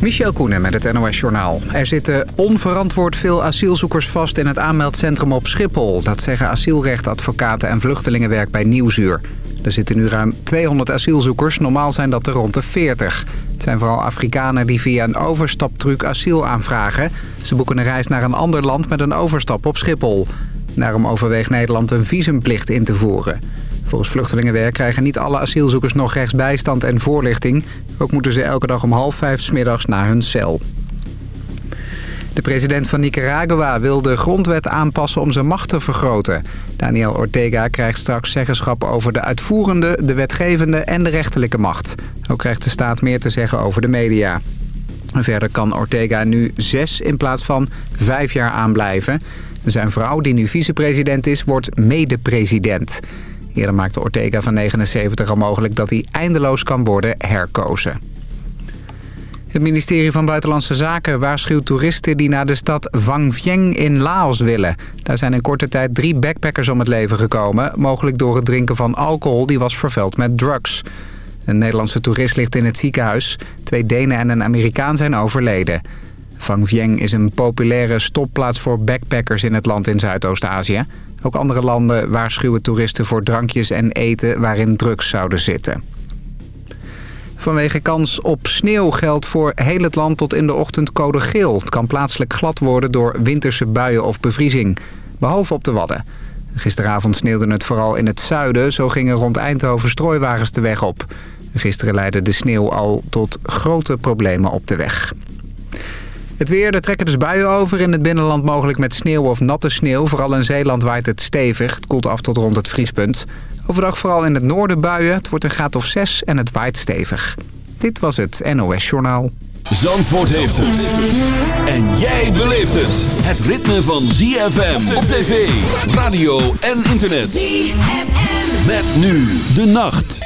Michel Koenen met het NOS-journaal. Er zitten onverantwoord veel asielzoekers vast in het aanmeldcentrum op Schiphol. Dat zeggen asielrechtadvocaten en vluchtelingenwerk bij Nieuwsuur. Er zitten nu ruim 200 asielzoekers, normaal zijn dat er rond de 40. Het zijn vooral Afrikanen die via een overstaptruc asiel aanvragen. Ze boeken een reis naar een ander land met een overstap op Schiphol. Daarom overweegt Nederland een visumplicht in te voeren. Volgens Vluchtelingenwerk krijgen niet alle asielzoekers nog rechtsbijstand en voorlichting. Ook moeten ze elke dag om half vijf smiddags naar hun cel. De president van Nicaragua wil de grondwet aanpassen om zijn macht te vergroten. Daniel Ortega krijgt straks zeggenschap over de uitvoerende, de wetgevende en de rechterlijke macht. Ook krijgt de staat meer te zeggen over de media. Verder kan Ortega nu zes in plaats van vijf jaar aanblijven. Zijn vrouw, die nu vicepresident is, wordt mede-president. Eerder maakte Ortega van 79 al mogelijk dat hij eindeloos kan worden herkozen. Het ministerie van Buitenlandse Zaken waarschuwt toeristen die naar de stad Vang Vieng in Laos willen. Daar zijn in korte tijd drie backpackers om het leven gekomen. Mogelijk door het drinken van alcohol die was vervuild met drugs. Een Nederlandse toerist ligt in het ziekenhuis. Twee Denen en een Amerikaan zijn overleden. Vang Vieng is een populaire stopplaats voor backpackers in het land in Zuidoost-Azië. Ook andere landen waarschuwen toeristen voor drankjes en eten waarin drugs zouden zitten. Vanwege kans op sneeuw geldt voor heel het land tot in de ochtend code geel. Het kan plaatselijk glad worden door winterse buien of bevriezing. Behalve op de Wadden. Gisteravond sneeuwde het vooral in het zuiden. Zo gingen rond Eindhoven strooiwagens de weg op. Gisteren leidde de sneeuw al tot grote problemen op de weg. Het weer, er trekken dus buien over. In het binnenland mogelijk met sneeuw of natte sneeuw. Vooral in Zeeland waait het stevig. Het koelt af tot rond het vriespunt. Overdag vooral in het noorden buien. Het wordt een graad of 6 en het waait stevig. Dit was het NOS Journaal. Zandvoort heeft het. En jij beleeft het. Het ritme van ZFM op tv, radio en internet. ZFM. Met nu de nacht.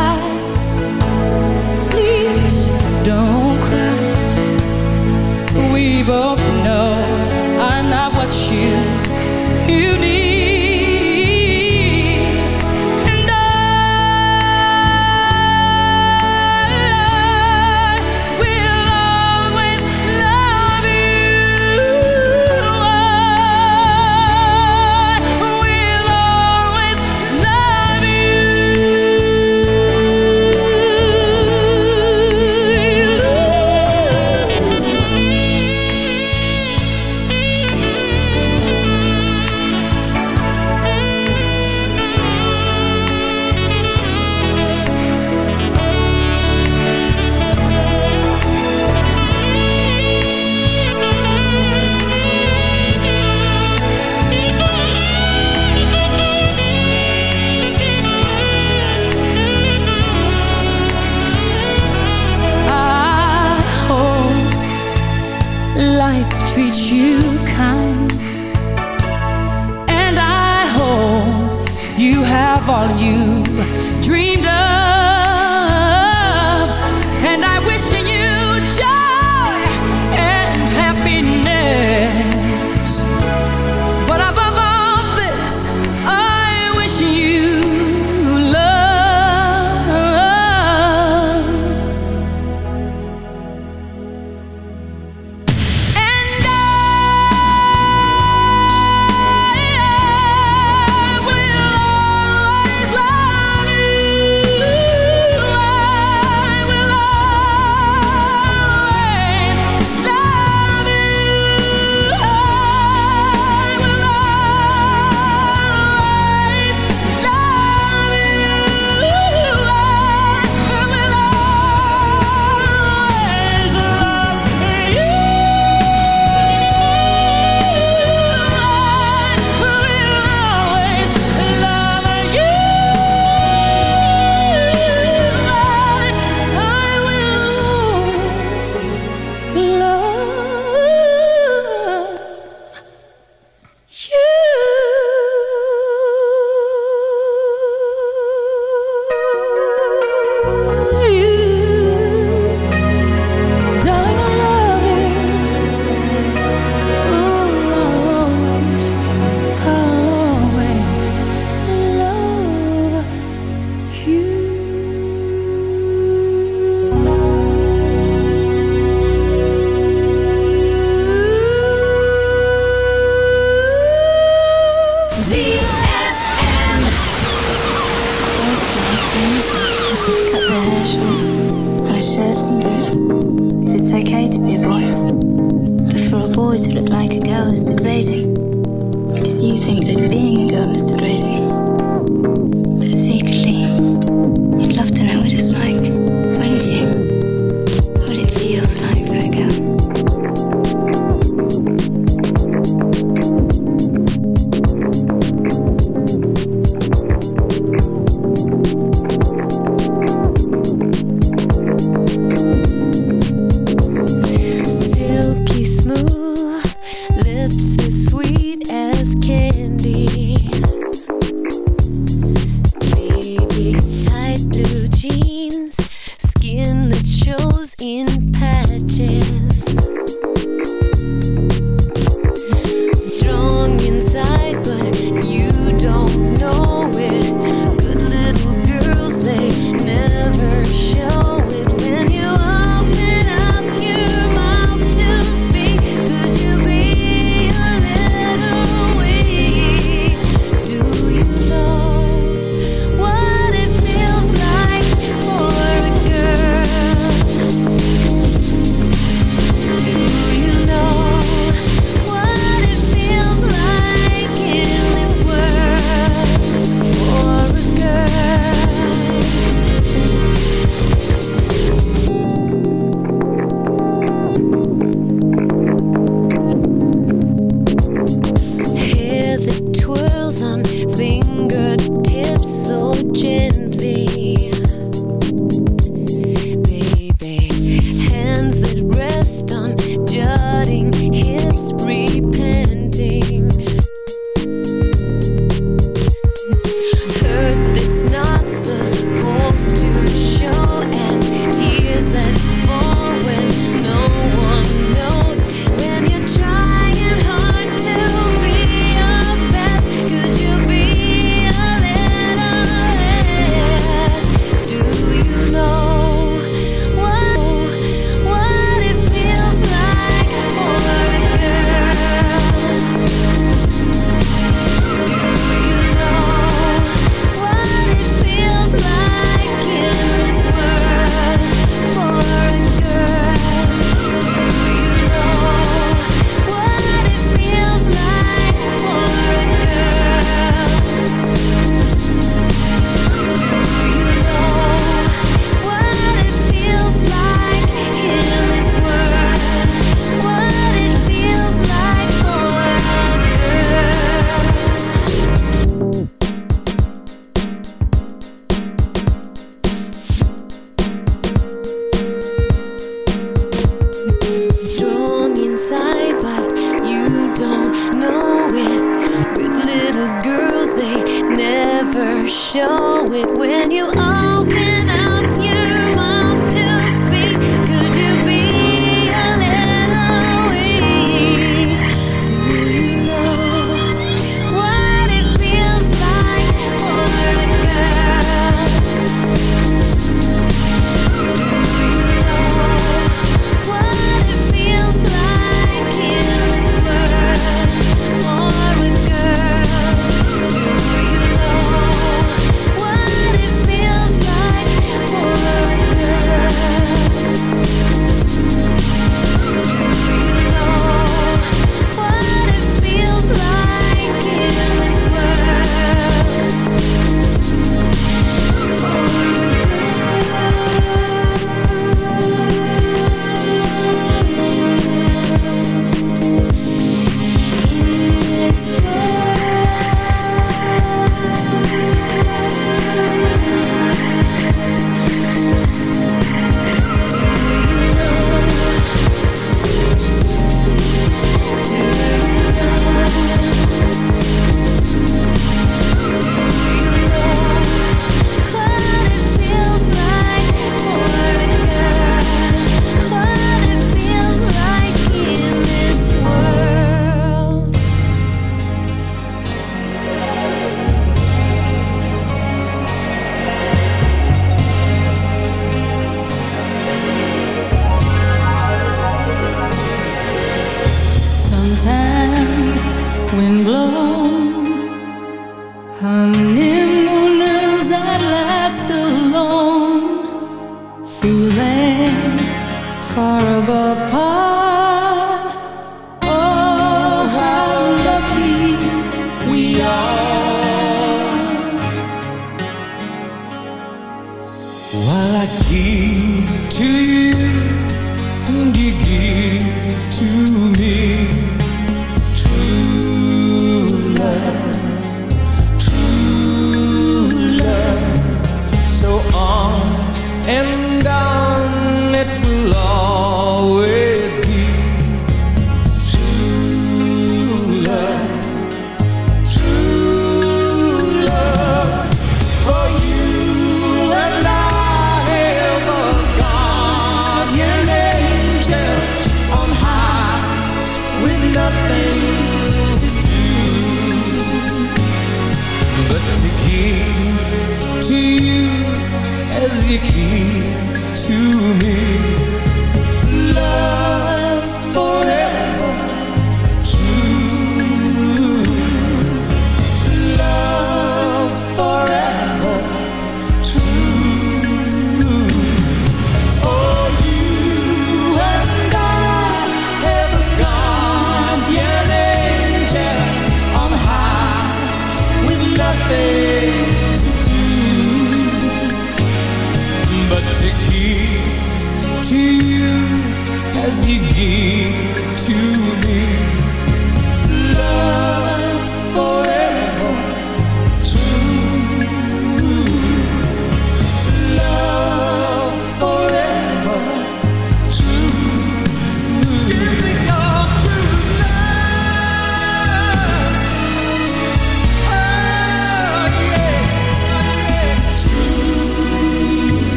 Nothing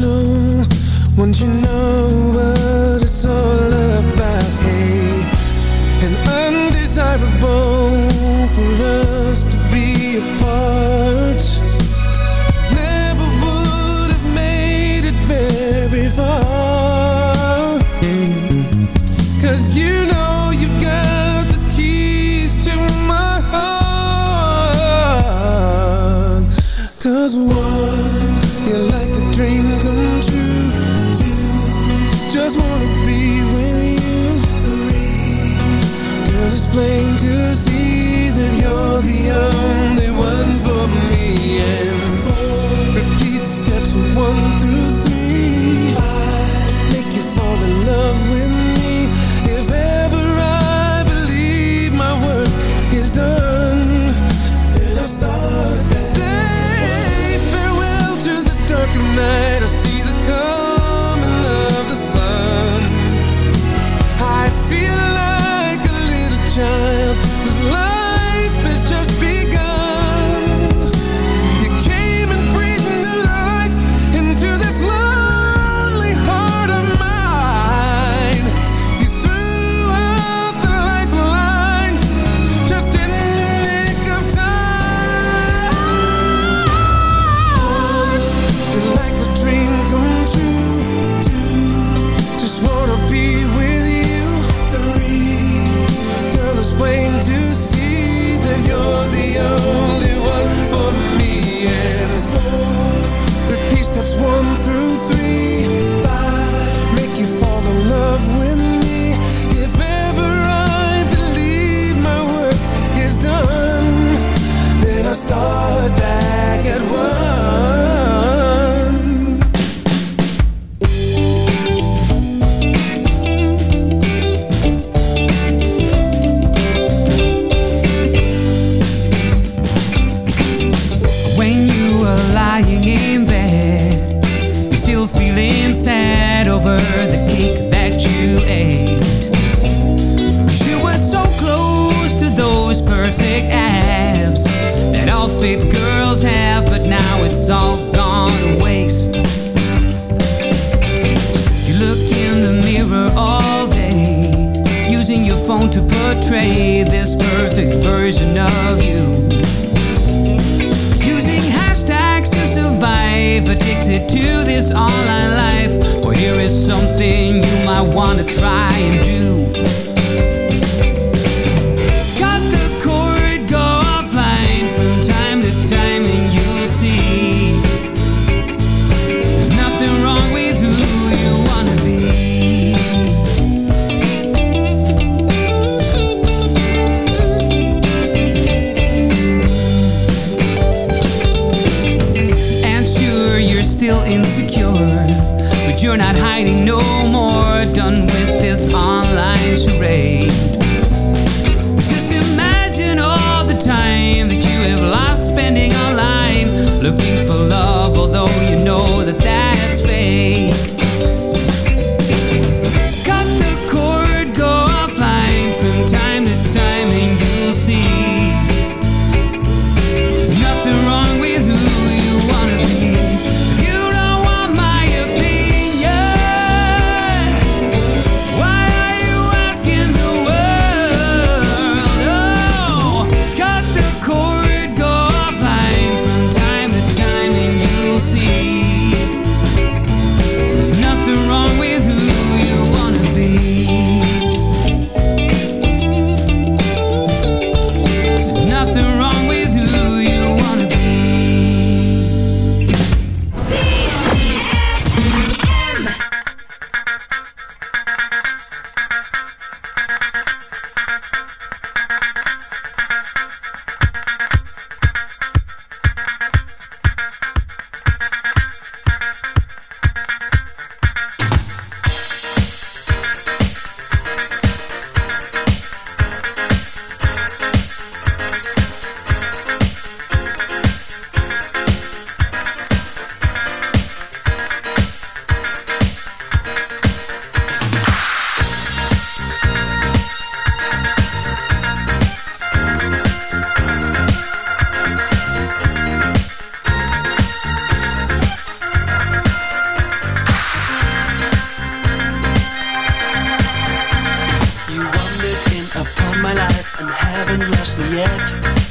know, won't you know? still insecure, but you're not hiding no more. Done with this online charade. Just imagine all the time that you have lost spending online looking for love, although you know that that's fake. and haven't lost me yet.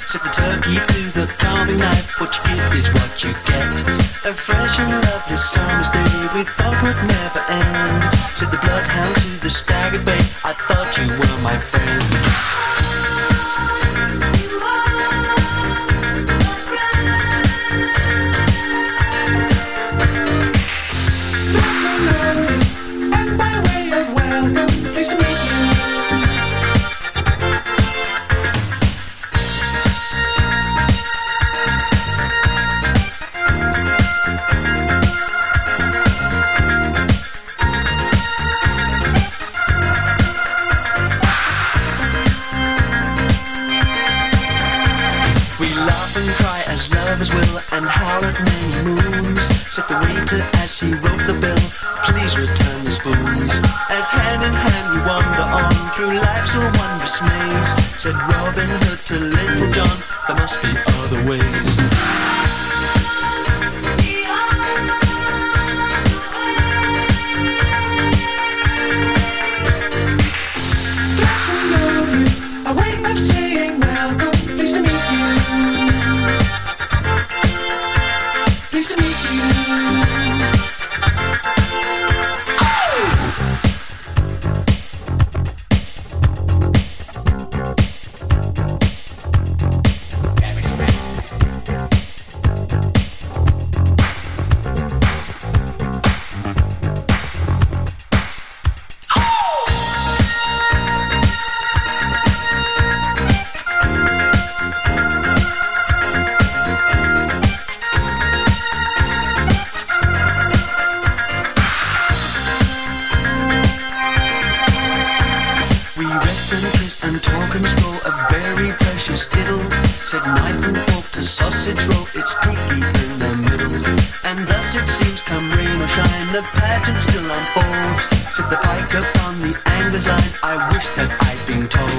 Set the turkey to the carving knife. What you give is what you get. A fresh and lovely summer's day we thought would never end. Said the bloodhound to the stag bay. I thought you were my friend. guess who wrote the bill? Please return the spoons. As hand in hand we wander on through life's wondrous maze. Said Robin Hood to Little John, there must be other ways. the pageant still unfolds. Set the pike upon the angler's line. I wish that I'd been told.